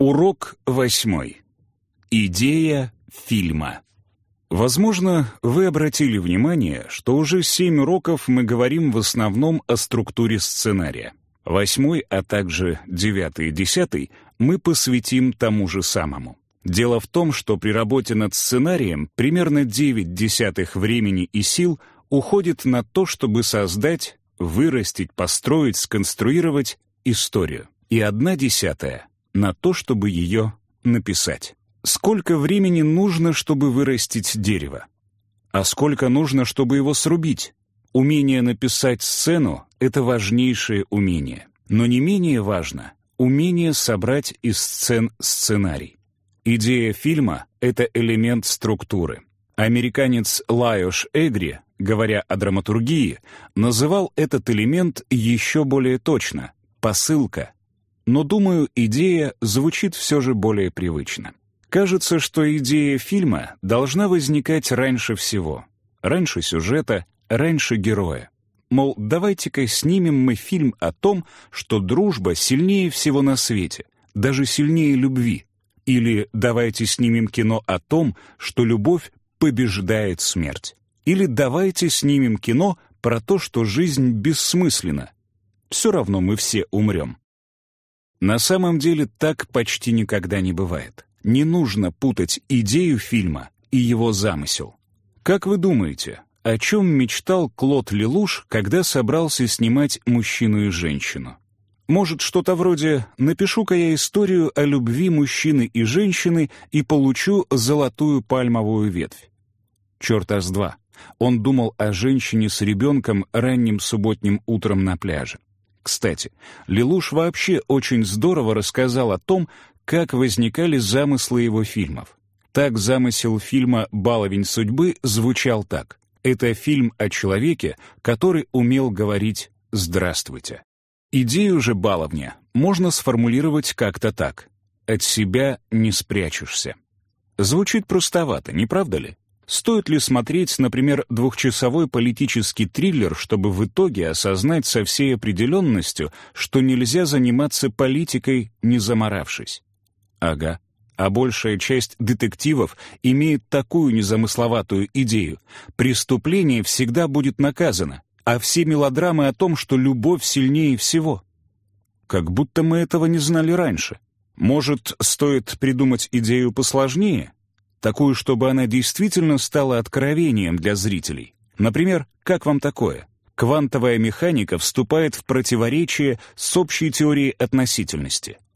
Урок восьмой. Идея фильма. Возможно, вы обратили внимание, что уже семь уроков мы говорим в основном о структуре сценария. Восьмой, а также девятый и десятый мы посвятим тому же самому. Дело в том, что при работе над сценарием примерно 9 десятых времени и сил уходит на то, чтобы создать, вырастить, построить, сконструировать историю. И одна десятая — на то, чтобы ее написать. Сколько времени нужно, чтобы вырастить дерево? А сколько нужно, чтобы его срубить? Умение написать сцену — это важнейшее умение. Но не менее важно — умение собрать из сцен сценарий. Идея фильма — это элемент структуры. Американец Лайош Эгри, говоря о драматургии, называл этот элемент еще более точно — посылка. Но, думаю, идея звучит все же более привычно. Кажется, что идея фильма должна возникать раньше всего. Раньше сюжета, раньше героя. Мол, давайте-ка снимем мы фильм о том, что дружба сильнее всего на свете, даже сильнее любви. Или давайте снимем кино о том, что любовь побеждает смерть. Или давайте снимем кино про то, что жизнь бессмысленна. Все равно мы все умрем. На самом деле так почти никогда не бывает. Не нужно путать идею фильма и его замысел. Как вы думаете, о чем мечтал Клод Лелуш, когда собрался снимать «Мужчину и женщину»? Может, что-то вроде «Напишу-ка я историю о любви мужчины и женщины и получу золотую пальмовую ветвь». Черт с два. Он думал о женщине с ребенком ранним субботним утром на пляже. Кстати, Лелуш вообще очень здорово рассказал о том, как возникали замыслы его фильмов. Так замысел фильма «Баловень судьбы» звучал так. Это фильм о человеке, который умел говорить «здравствуйте». Идею же баловня можно сформулировать как-то так. «От себя не спрячешься». Звучит простовато, не правда ли? Стоит ли смотреть, например, двухчасовой политический триллер, чтобы в итоге осознать со всей определенностью, что нельзя заниматься политикой, не заморавшись? Ага. А большая часть детективов имеет такую незамысловатую идею. Преступление всегда будет наказано, а все мелодрамы о том, что любовь сильнее всего. Как будто мы этого не знали раньше. Может, стоит придумать идею посложнее? Такую, чтобы она действительно стала откровением для зрителей. Например, как вам такое? Квантовая механика вступает в противоречие с общей теорией относительности —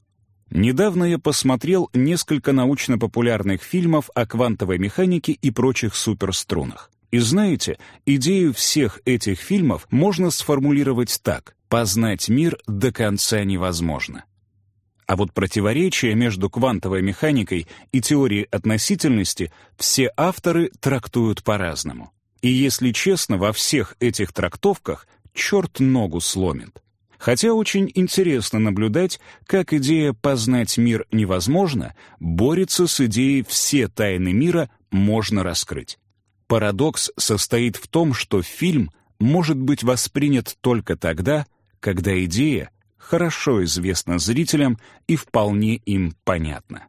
Недавно я посмотрел несколько научно-популярных фильмов о квантовой механике и прочих суперструнах. И знаете, идею всех этих фильмов можно сформулировать так «познать мир до конца невозможно». А вот противоречие между квантовой механикой и теорией относительности все авторы трактуют по-разному. И если честно, во всех этих трактовках черт ногу сломит. Хотя очень интересно наблюдать, как идея «познать мир невозможно» борется с идеей «все тайны мира можно раскрыть». Парадокс состоит в том, что фильм может быть воспринят только тогда, когда идея хорошо известна зрителям и вполне им понятна.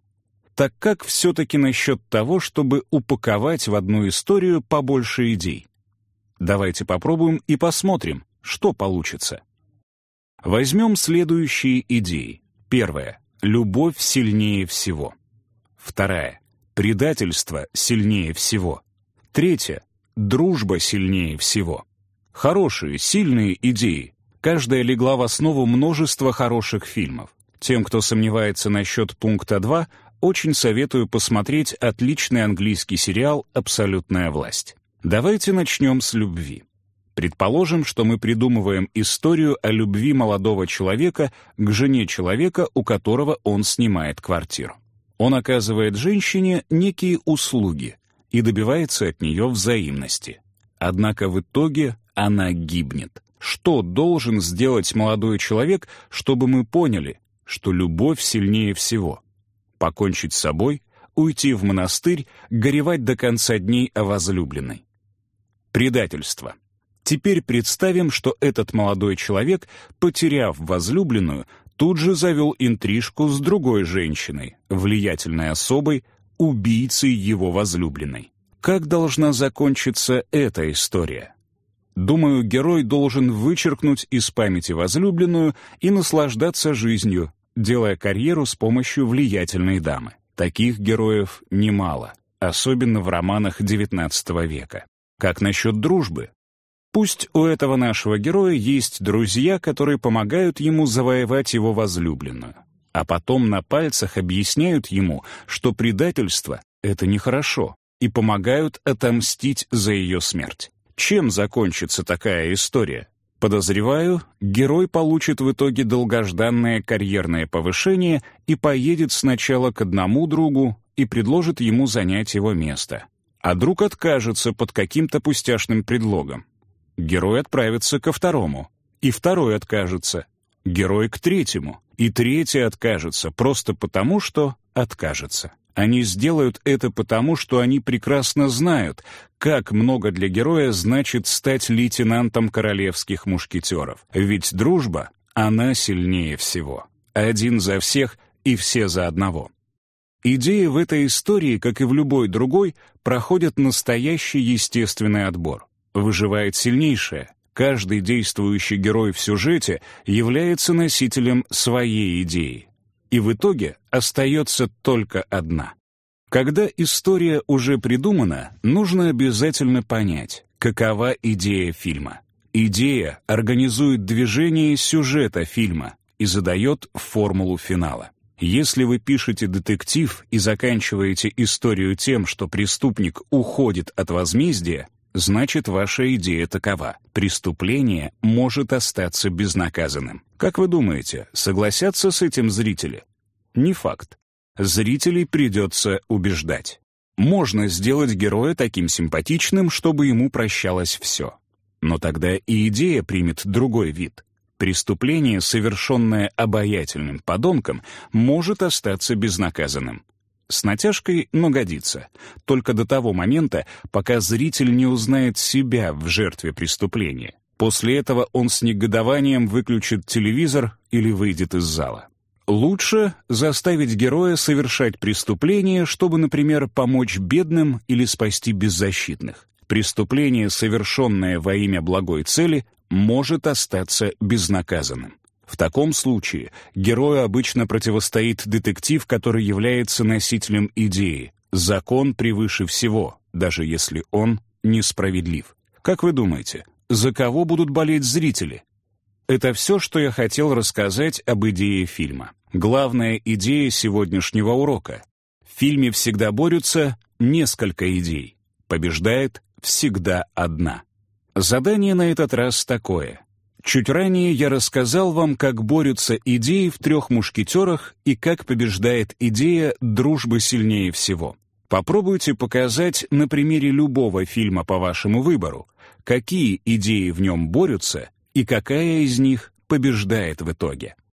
Так как все-таки насчет того, чтобы упаковать в одну историю побольше идей? Давайте попробуем и посмотрим, что получится. Возьмем следующие идеи. Первая. Любовь сильнее всего. Вторая. Предательство сильнее всего. Третья. Дружба сильнее всего. Хорошие, сильные идеи. Каждая легла в основу множества хороших фильмов. Тем, кто сомневается насчет пункта 2, очень советую посмотреть отличный английский сериал «Абсолютная власть». Давайте начнем с любви. Предположим, что мы придумываем историю о любви молодого человека к жене человека, у которого он снимает квартиру. Он оказывает женщине некие услуги и добивается от нее взаимности. Однако в итоге она гибнет. Что должен сделать молодой человек, чтобы мы поняли, что любовь сильнее всего? Покончить с собой, уйти в монастырь, горевать до конца дней о возлюбленной. Предательство — Теперь представим, что этот молодой человек, потеряв возлюбленную, тут же завел интрижку с другой женщиной, влиятельной особой, убийцей его возлюбленной. Как должна закончиться эта история? Думаю, герой должен вычеркнуть из памяти возлюбленную и наслаждаться жизнью, делая карьеру с помощью влиятельной дамы. Таких героев немало, особенно в романах XIX века. Как насчет дружбы? Пусть у этого нашего героя есть друзья, которые помогают ему завоевать его возлюбленную, а потом на пальцах объясняют ему, что предательство — это нехорошо, и помогают отомстить за ее смерть. Чем закончится такая история? Подозреваю, герой получит в итоге долгожданное карьерное повышение и поедет сначала к одному другу и предложит ему занять его место. А друг откажется под каким-то пустяшным предлогом. Герой отправится ко второму, и второй откажется. Герой к третьему, и третий откажется просто потому, что откажется. Они сделают это потому, что они прекрасно знают, как много для героя значит стать лейтенантом королевских мушкетеров. Ведь дружба, она сильнее всего. Один за всех и все за одного. Идеи в этой истории, как и в любой другой, проходят настоящий естественный отбор. Выживает сильнейшее. Каждый действующий герой в сюжете является носителем своей идеи и в итоге остается только одна. Когда история уже придумана, нужно обязательно понять, какова идея фильма. Идея организует движение сюжета фильма и задает формулу финала. Если вы пишете детектив и заканчиваете историю тем, что преступник уходит от возмездия, значит ваша идея такова. Преступление может остаться безнаказанным. Как вы думаете, согласятся с этим зрители? Не факт. Зрителей придется убеждать. Можно сделать героя таким симпатичным, чтобы ему прощалось все. Но тогда и идея примет другой вид. Преступление, совершенное обаятельным подонком, может остаться безнаказанным. С натяжкой, но годится. Только до того момента, пока зритель не узнает себя в жертве преступления. После этого он с негодованием выключит телевизор или выйдет из зала. Лучше заставить героя совершать преступление, чтобы, например, помочь бедным или спасти беззащитных. Преступление, совершенное во имя благой цели, может остаться безнаказанным. В таком случае герою обычно противостоит детектив, который является носителем идеи. Закон превыше всего, даже если он несправедлив. Как вы думаете, за кого будут болеть зрители? Это все, что я хотел рассказать об идее фильма. Главная идея сегодняшнего урока. В фильме всегда борются несколько идей. Побеждает всегда одна. Задание на этот раз такое. Чуть ранее я рассказал вам, как борются идеи в «Трех мушкетерах» и как побеждает идея «Дружбы сильнее всего». Попробуйте показать на примере любого фильма по вашему выбору, какие идеи в нем борются и какая из них побеждает в итоге.